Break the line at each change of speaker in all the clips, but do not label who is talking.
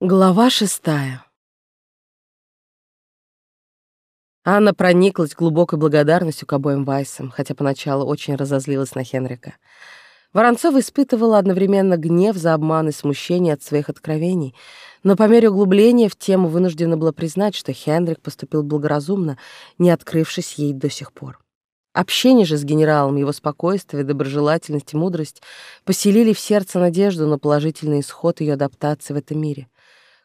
Глава шестая. Анна прониклась глубокой благодарностью к обоим Вайсам, хотя поначалу очень разозлилась на Хенрика. Воронцова испытывала одновременно гнев за обман и смущение от своих откровений, но по мере углубления в тему вынуждена была признать, что Хенрик поступил благоразумно, не открывшись ей до сих пор. Общение же с генералом, его спокойствие, доброжелательность и мудрость поселили в сердце надежду на положительный исход ее адаптации в этом мире —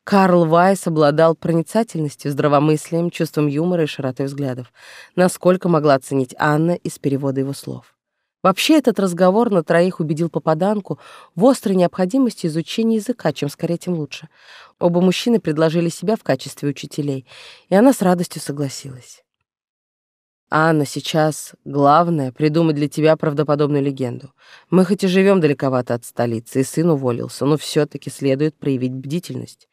Карл Вайс обладал проницательностью, здравомыслием, чувством юмора и широтой взглядов, насколько могла оценить Анна из перевода его слов. Вообще этот разговор на троих убедил попаданку в острой необходимости изучения языка, чем скорее, тем лучше. Оба мужчины предложили себя в качестве учителей, и она с радостью согласилась. «Анна, сейчас главное — придумать для тебя правдоподобную легенду. Мы хоть и живем далековато от столицы, и сын уволился, но все таки следует проявить бдительность.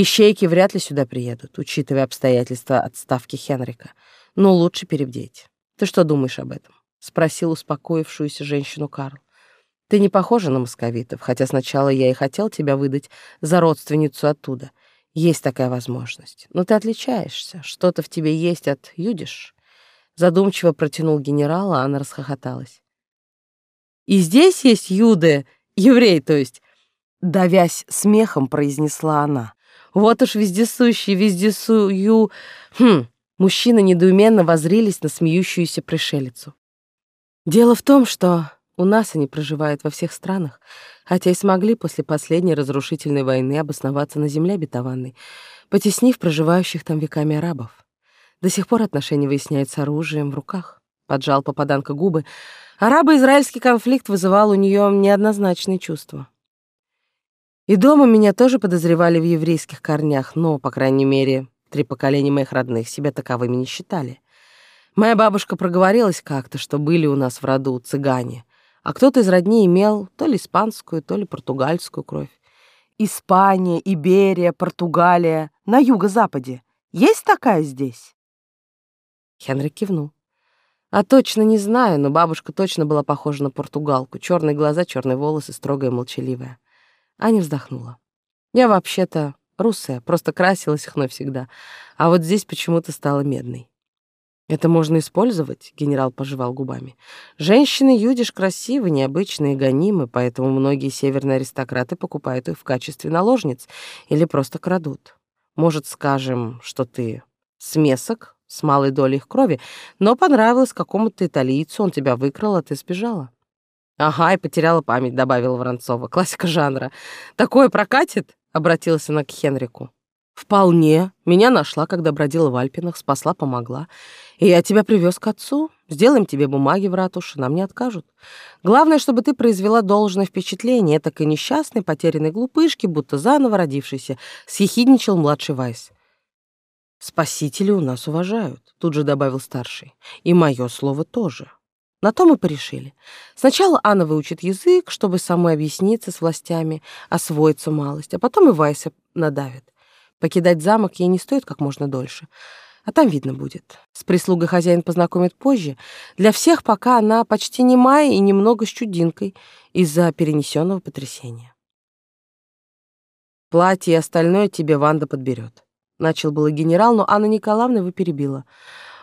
Ищейки вряд ли сюда приедут, учитывая обстоятельства отставки Хенрика. Но лучше перебдеть. Ты что думаешь об этом? Спросил успокоившуюся женщину Карл. Ты не похожа на московитов, хотя сначала я и хотел тебя выдать за родственницу оттуда. Есть такая возможность. Но ты отличаешься. Что-то в тебе есть от юдиш. Задумчиво протянул генерал, а она расхохоталась. И здесь есть юды, еврей, то есть, давясь смехом, произнесла она. Вот уж вездесущий, вездесую... Хм, мужчины недоуменно возрились на смеющуюся пришелицу. Дело в том, что у нас они проживают во всех странах, хотя и смогли после последней разрушительной войны обосноваться на земле обетованной, потеснив проживающих там веками арабов. До сих пор отношения выясняют с оружием в руках. Поджал попаданка губы. Арабо-израильский конфликт вызывал у нее неоднозначные чувства. И дома меня тоже подозревали в еврейских корнях, но, по крайней мере, три поколения моих родных себя таковыми не считали. Моя бабушка проговорилась как-то, что были у нас в роду цыгане, а кто-то из родней имел то ли испанскую, то ли португальскую кровь. Испания, Иберия, Португалия, на юго-западе. Есть такая здесь? Хенрик кивнул. А точно не знаю, но бабушка точно была похожа на португалку. Черные глаза, черные волосы, строгая молчаливая. Аня вздохнула. Я вообще-то русая, просто красилась хной всегда, а вот здесь почему-то стала медной. Это можно использовать, генерал пожевал губами. Женщины юдиш красивы, необычные, гонимы, поэтому многие северные аристократы покупают их в качестве наложниц или просто крадут. Может, скажем, что ты смесок с малой долей их крови, но понравилось какому-то италийцу, он тебя выкрал, а ты сбежала. «Ага, и потеряла память», — добавила Воронцова. «Классика жанра. Такое прокатит?» — обратилась она к Хенрику. «Вполне. Меня нашла, когда бродила в Альпинах, спасла, помогла. И я тебя привез к отцу. Сделаем тебе бумаги в ратуше, нам не откажут. Главное, чтобы ты произвела должное впечатление. Так и несчастной, потерянной глупышки, будто заново родившейся, съехидничал младший Вайс. «Спасители у нас уважают», — тут же добавил старший. «И мое слово тоже». На то мы порешили. Сначала Анна выучит язык, чтобы самой объясниться с властями, освоиться малость, а потом и Вайса надавит. Покидать замок ей не стоит как можно дольше. А там видно будет. С прислугой хозяин познакомит позже. Для всех пока она почти немая и немного с чудинкой из-за перенесенного потрясения. Платье и остальное тебе Ванда подберет. Начал было генерал, но Анна Николаевна его перебила —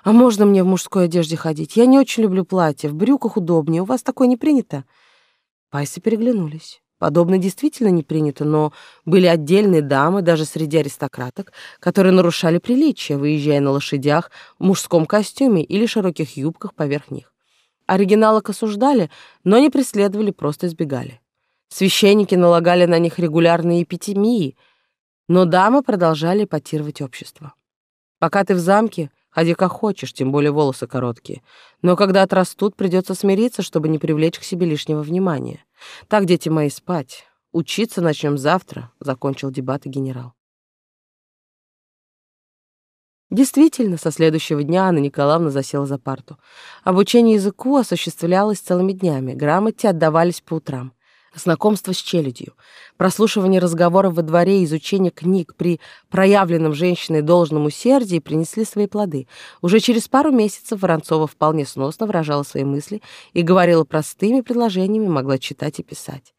«А можно мне в мужской одежде ходить? Я не очень люблю платья, в брюках удобнее. У вас такое не принято?» Пайсы переглянулись. Подобное действительно не принято, но были отдельные дамы, даже среди аристократок, которые нарушали приличия, выезжая на лошадях в мужском костюме или широких юбках поверх них. Оригиналок осуждали, но не преследовали, просто избегали. Священники налагали на них регулярные эпитемии, но дамы продолжали эпатировать общество. Пока ты в замке, Ходи как хочешь, тем более волосы короткие. Но когда отрастут, придется смириться, чтобы не привлечь к себе лишнего внимания. Так, дети мои, спать. Учиться начнем завтра, закончил дебаты генерал. Действительно, со следующего дня Анна Николаевна засела за парту. Обучение языку осуществлялось целыми днями, грамоте отдавались по утрам знакомство с челядью, прослушивание разговоров во дворе изучение книг при проявленном женщиной должном усердии принесли свои плоды. Уже через пару месяцев Воронцова вполне сносно выражала свои мысли и говорила простыми предложениями, могла читать и писать.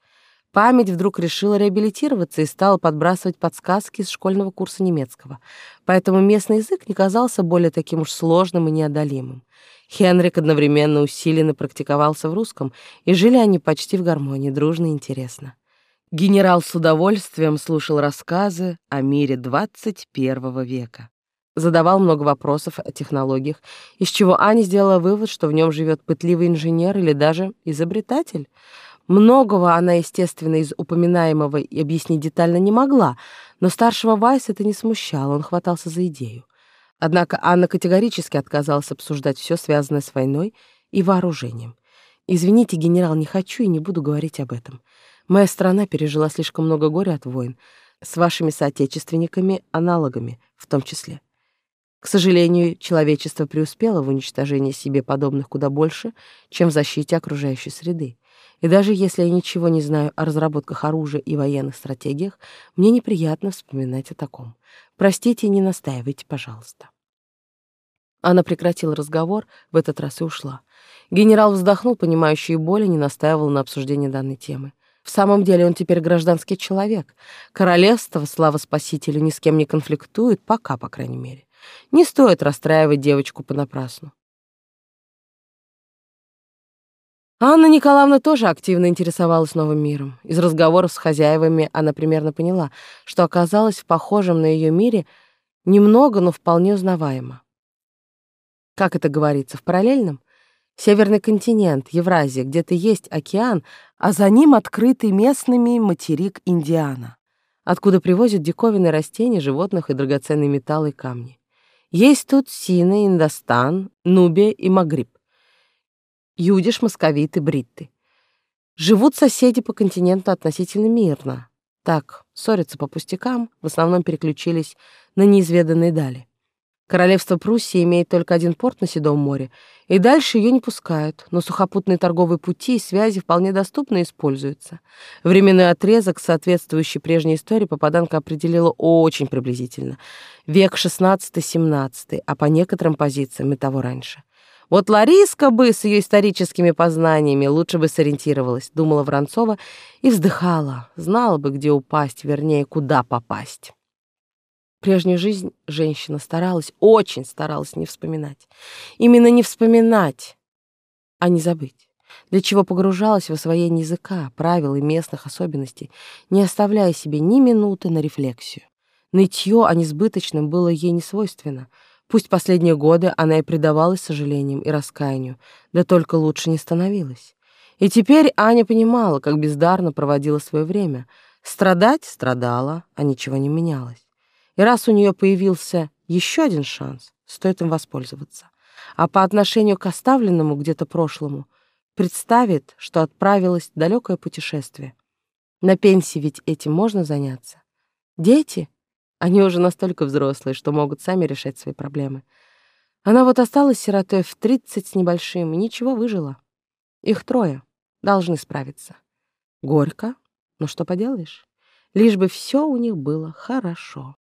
Память вдруг решила реабилитироваться и стала подбрасывать подсказки из школьного курса немецкого, поэтому местный язык не казался более таким уж сложным и неодолимым. Хенрик одновременно усиленно практиковался в русском, и жили они почти в гармонии, дружно и интересно. Генерал с удовольствием слушал рассказы о мире 21 века. Задавал много вопросов о технологиях, из чего Аня сделала вывод, что в нем живет пытливый инженер или даже изобретатель. Многого она, естественно, из упоминаемого и объяснить детально не могла, но старшего Вайса это не смущало, он хватался за идею. Однако Анна категорически отказалась обсуждать все, связанное с войной и вооружением. «Извините, генерал, не хочу и не буду говорить об этом. Моя страна пережила слишком много горя от войн, с вашими соотечественниками, аналогами в том числе. К сожалению, человечество преуспело в уничтожении себе подобных куда больше, чем в защите окружающей среды. И даже если я ничего не знаю о разработках оружия и военных стратегиях, мне неприятно вспоминать о таком. Простите не настаивайте, пожалуйста. Она прекратила разговор в этот раз и ушла. Генерал вздохнул, понимающий боль, и не настаивал на обсуждении данной темы. В самом деле он теперь гражданский человек. Королевство, слава спасителю, ни с кем не конфликтует, пока, по крайней мере. Не стоит расстраивать девочку понапрасну. Анна Николаевна тоже активно интересовалась новым миром. Из разговоров с хозяевами она примерно поняла, что оказалась в похожем на ее мире немного, но вполне узнаваемо. Как это говорится, в параллельном? Северный континент, Евразия, где-то есть океан, а за ним открытый местными материк Индиана, откуда привозят диковинные растения, животных и драгоценные металлы и камни. Есть тут Сина, Индостан, Нубия и Магриб юдиш, московиты, бритты. Живут соседи по континенту относительно мирно. Так, ссорятся по пустякам, в основном переключились на неизведанные дали. Королевство Пруссии имеет только один порт на Седом море, и дальше ее не пускают, но сухопутные торговые пути и связи вполне доступно используются. Временной отрезок, соответствующий прежней истории, попаданка определила очень приблизительно. Век XVI-XVII, а по некоторым позициям и того раньше. Вот Лариска бы с ее историческими познаниями лучше бы сориентировалась, думала Воронцова и вздыхала, знала бы, где упасть, вернее, куда попасть. Прежнюю жизнь женщина старалась, очень старалась не вспоминать. Именно не вспоминать, а не забыть. Для чего погружалась в освоение языка, правил и местных особенностей, не оставляя себе ни минуты на рефлексию. Нытье о несбыточном было ей не свойственно — Пусть последние годы она и предавалась сожалениям и раскаянию, да только лучше не становилась. И теперь Аня понимала, как бездарно проводила свое время. Страдать страдала, а ничего не менялось. И раз у нее появился еще один шанс, стоит им воспользоваться. А по отношению к оставленному где-то прошлому представит, что отправилась в далекое путешествие. На пенсии ведь этим можно заняться. Дети — они уже настолько взрослые, что могут сами решать свои проблемы. Она вот осталась сиротой в тридцать с небольшим и ничего выжила. Их трое. Должны справиться. Горько, но что поделаешь? Лишь бы все у них было хорошо.